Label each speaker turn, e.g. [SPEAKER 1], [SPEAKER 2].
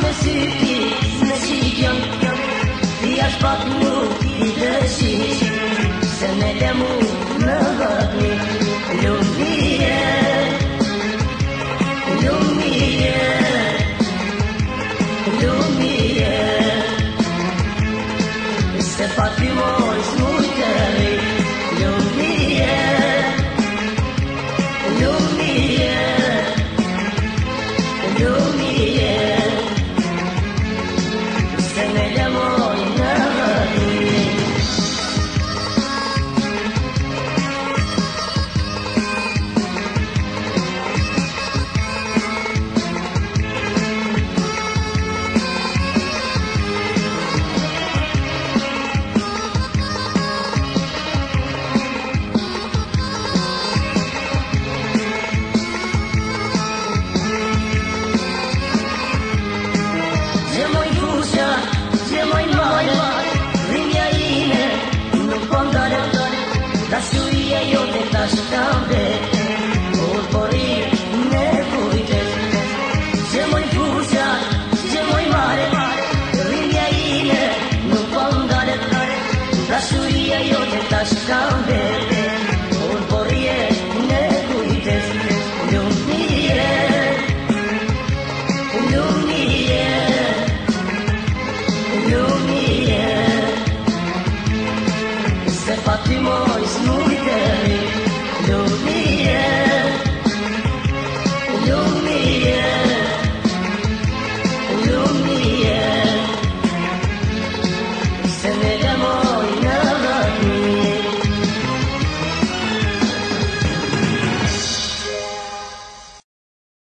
[SPEAKER 1] Значит, и, значит, идем, я ж подну и дрочить, Сенеляму на водный, любви, любви, любви, все под прямой смутары, любви, любви, любви. Ta jote jo te ta shu kam vete, Por porri ne kujtes. Gjë moj fushat, gjë moj mare, Kërë një një nuk po më dalet. Ta shuja kam vete, Por po